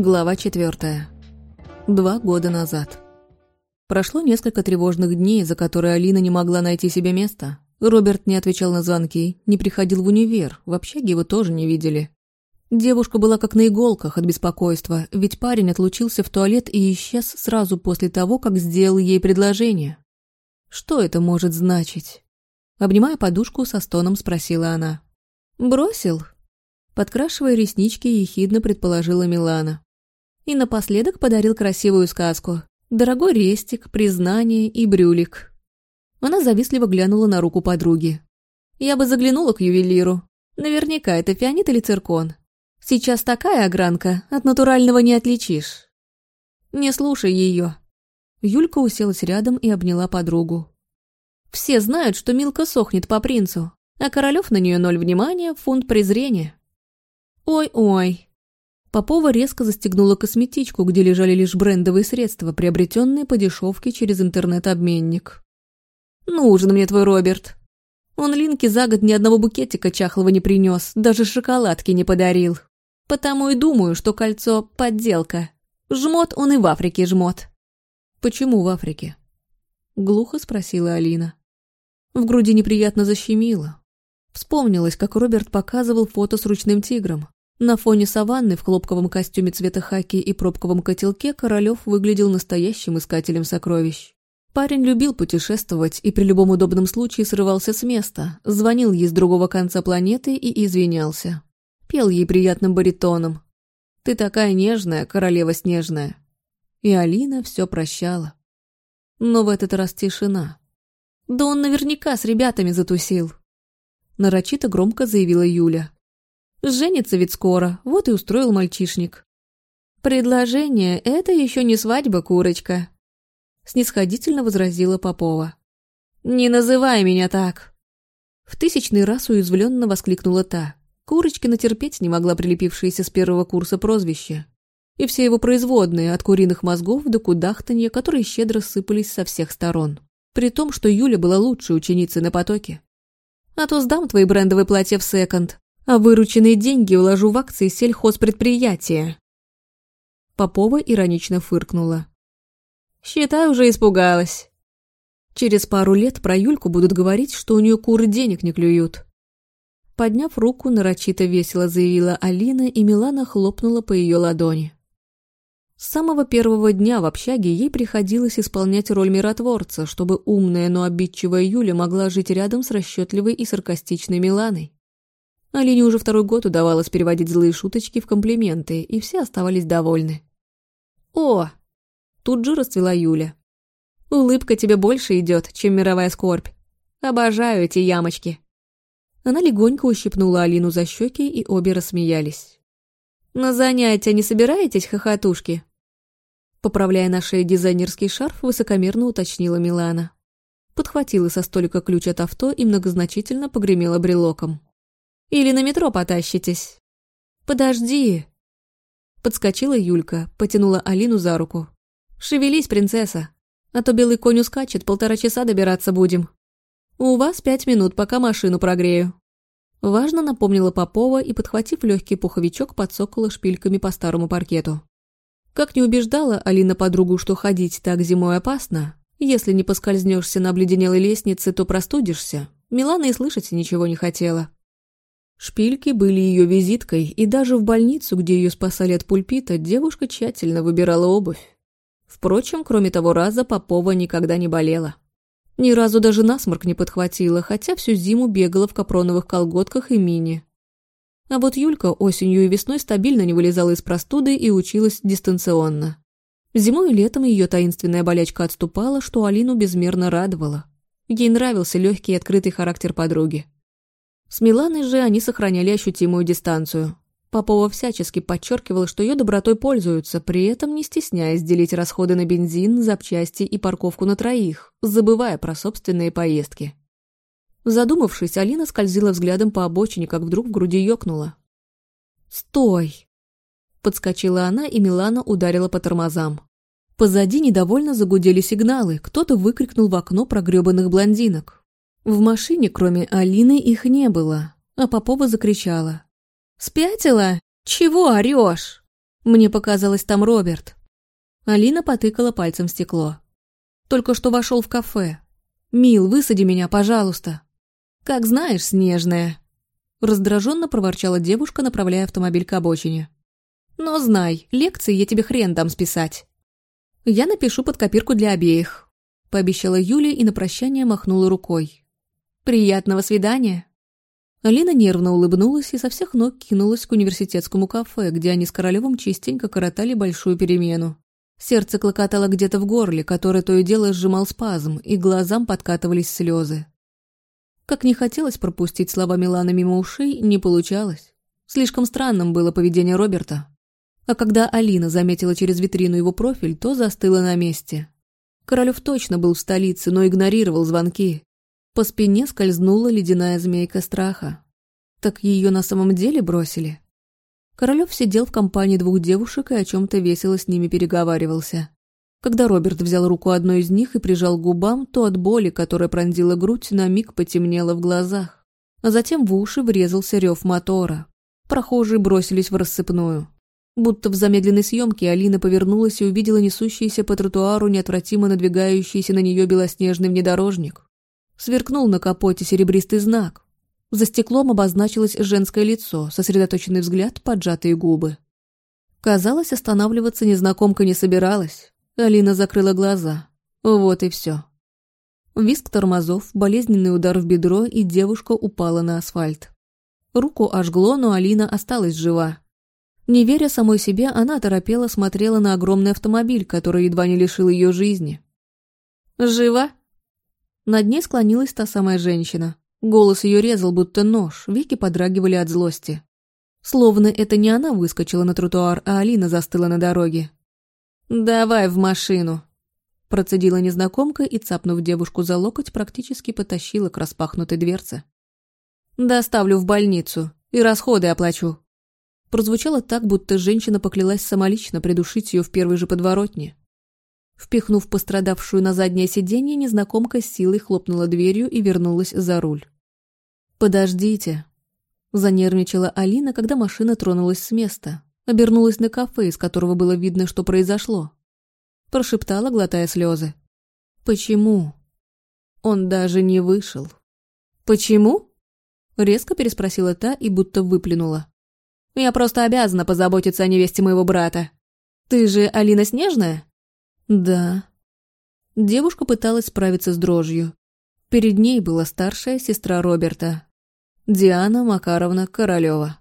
Глава четвертая. Два года назад. Прошло несколько тревожных дней, за которые Алина не могла найти себе места. Роберт не отвечал на звонки, не приходил в универ, в общаге его тоже не видели. Девушка была как на иголках от беспокойства, ведь парень отлучился в туалет и исчез сразу после того, как сделал ей предложение. Что это может значить? Обнимая подушку, со стоном спросила она. «Бросил?» Подкрашивая реснички, ехидно предположила Милана. И напоследок подарил красивую сказку. Дорогой рестик, признание и брюлик. Она завистливо глянула на руку подруги. Я бы заглянула к ювелиру. Наверняка это фианит или циркон. Сейчас такая огранка, от натурального не отличишь. Не слушай ее. Юлька уселась рядом и обняла подругу. Все знают, что Милка сохнет по принцу, а Королёв на нее ноль внимания, фунт презрения. Ой-ой, Попова резко застегнула косметичку, где лежали лишь брендовые средства, приобретенные по дешевке через интернет-обменник. «Нужен мне твой Роберт. Он Линке за год ни одного букетика чахлого не принес, даже шоколадки не подарил. Потому и думаю, что кольцо — подделка. Жмот он и в Африке жмот». «Почему в Африке?» — глухо спросила Алина. В груди неприятно защемило. Вспомнилось, как Роберт показывал фото с ручным тигром. На фоне саванны в хлопковом костюме цвета хаки и пробковом котелке Королёв выглядел настоящим искателем сокровищ. Парень любил путешествовать и при любом удобном случае срывался с места, звонил ей с другого конца планеты и извинялся. Пел ей приятным баритоном. «Ты такая нежная, королева снежная». И Алина все прощала. Но в этот раз тишина. Да он наверняка с ребятами затусил. Нарочито громко заявила Юля. Женится ведь скоро, вот и устроил мальчишник. «Предложение — это еще не свадьба, курочка», — снисходительно возразила Попова. «Не называй меня так!» В тысячный раз уязвленно воскликнула та. Курочкина терпеть не могла прилепившееся с первого курса прозвище. И все его производные, от куриных мозгов до кудахтанья, которые щедро сыпались со всех сторон. При том, что Юля была лучшей ученицей на потоке. «А то сдам твои брендовые платья в секонд», а вырученные деньги уложу в акции сельхозпредприятия. Попова иронично фыркнула. Считай, уже испугалась. Через пару лет про Юльку будут говорить, что у нее куры денег не клюют. Подняв руку, нарочито весело заявила Алина, и Милана хлопнула по ее ладони. С самого первого дня в общаге ей приходилось исполнять роль миротворца, чтобы умная, но обидчивая Юля могла жить рядом с расчетливой и саркастичной Миланой. Алине уже второй год удавалось переводить злые шуточки в комплименты, и все оставались довольны. «О!» Тут же расцвела Юля. «Улыбка тебе больше идет, чем мировая скорбь. Обожаю эти ямочки». Она легонько ущипнула Алину за щеки, и обе рассмеялись. «На занятия не собираетесь, хохотушки?» Поправляя на шее дизайнерский шарф, высокомерно уточнила Милана. Подхватила со столика ключ от авто и многозначительно погремела брелоком. Или на метро потащитесь?» «Подожди!» Подскочила Юлька, потянула Алину за руку. «Шевелись, принцесса, а то белый конь ускачет, полтора часа добираться будем. У вас пять минут, пока машину прогрею». Важно напомнила Попова и, подхватив легкий пуховичок, подсокала шпильками по старому паркету. Как не убеждала Алина подругу, что ходить так зимой опасно, если не поскользнешься на обледенелой лестнице, то простудишься, Милана и слышать ничего не хотела. Шпильки были ее визиткой, и даже в больницу, где ее спасали от пульпита, девушка тщательно выбирала обувь. Впрочем, кроме того раза, Попова никогда не болела. Ни разу даже насморк не подхватила, хотя всю зиму бегала в капроновых колготках и мини. А вот Юлька осенью и весной стабильно не вылезала из простуды и училась дистанционно. Зимой и летом ее таинственная болячка отступала, что Алину безмерно радовало. Ей нравился легкий и открытый характер подруги. С Миланой же они сохраняли ощутимую дистанцию. Попова всячески подчеркивала, что ее добротой пользуются, при этом не стесняясь делить расходы на бензин, запчасти и парковку на троих, забывая про собственные поездки. Задумавшись, Алина скользила взглядом по обочине, как вдруг в груди ёкнула. «Стой!» Подскочила она, и Милана ударила по тормозам. Позади недовольно загудели сигналы, кто-то выкрикнул в окно про грёбаных блондинок. В машине, кроме Алины, их не было, а Попова закричала. «Спятила? Чего орёшь? Мне показалось, там Роберт. Алина потыкала пальцем стекло. Только что вошел в кафе. «Мил, высади меня, пожалуйста». «Как знаешь, снежная». Раздраженно проворчала девушка, направляя автомобиль к обочине. «Но знай, лекции я тебе хрен дам списать». «Я напишу под копирку для обеих», — пообещала Юля и на прощание махнула рукой. «Приятного свидания!» Алина нервно улыбнулась и со всех ног кинулась к университетскому кафе, где они с Королевым частенько коротали большую перемену. Сердце клокотало где-то в горле, которое то и дело сжимал спазм, и глазам подкатывались слезы. Как не хотелось пропустить слова Милана мимо ушей, не получалось. Слишком странным было поведение Роберта. А когда Алина заметила через витрину его профиль, то застыла на месте. Королев точно был в столице, но игнорировал звонки. По спине скользнула ледяная змейка страха. Так ее на самом деле бросили? Королев сидел в компании двух девушек и о чем-то весело с ними переговаривался. Когда Роберт взял руку одной из них и прижал к губам, то от боли, которая пронзила грудь, на миг потемнело в глазах. А затем в уши врезался рев мотора. Прохожие бросились в рассыпную. Будто в замедленной съемке Алина повернулась и увидела несущийся по тротуару неотвратимо надвигающийся на нее белоснежный внедорожник. Сверкнул на капоте серебристый знак. За стеклом обозначилось женское лицо, сосредоточенный взгляд, поджатые губы. Казалось, останавливаться незнакомка не собиралась. Алина закрыла глаза. Вот и все. Виск тормозов, болезненный удар в бедро, и девушка упала на асфальт. Руку ожгло, но Алина осталась жива. Не веря самой себе, она торопела смотрела на огромный автомобиль, который едва не лишил ее жизни. «Жива?» Над ней склонилась та самая женщина. Голос ее резал, будто нож, веки подрагивали от злости. Словно это не она выскочила на тротуар, а Алина застыла на дороге. «Давай в машину!» Процедила незнакомка и, цапнув девушку за локоть, практически потащила к распахнутой дверце. «Доставлю в больницу и расходы оплачу». Прозвучало так, будто женщина поклялась самолично придушить ее в первой же подворотне. Впихнув пострадавшую на заднее сиденье, незнакомка с силой хлопнула дверью и вернулась за руль. «Подождите», — занервничала Алина, когда машина тронулась с места, обернулась на кафе, из которого было видно, что произошло. Прошептала, глотая слезы. «Почему?» Он даже не вышел. «Почему?» Резко переспросила та и будто выплюнула. «Я просто обязана позаботиться о невесте моего брата. Ты же Алина Снежная?» Да. Девушка пыталась справиться с дрожью. Перед ней была старшая сестра Роберта, Диана Макаровна Королева.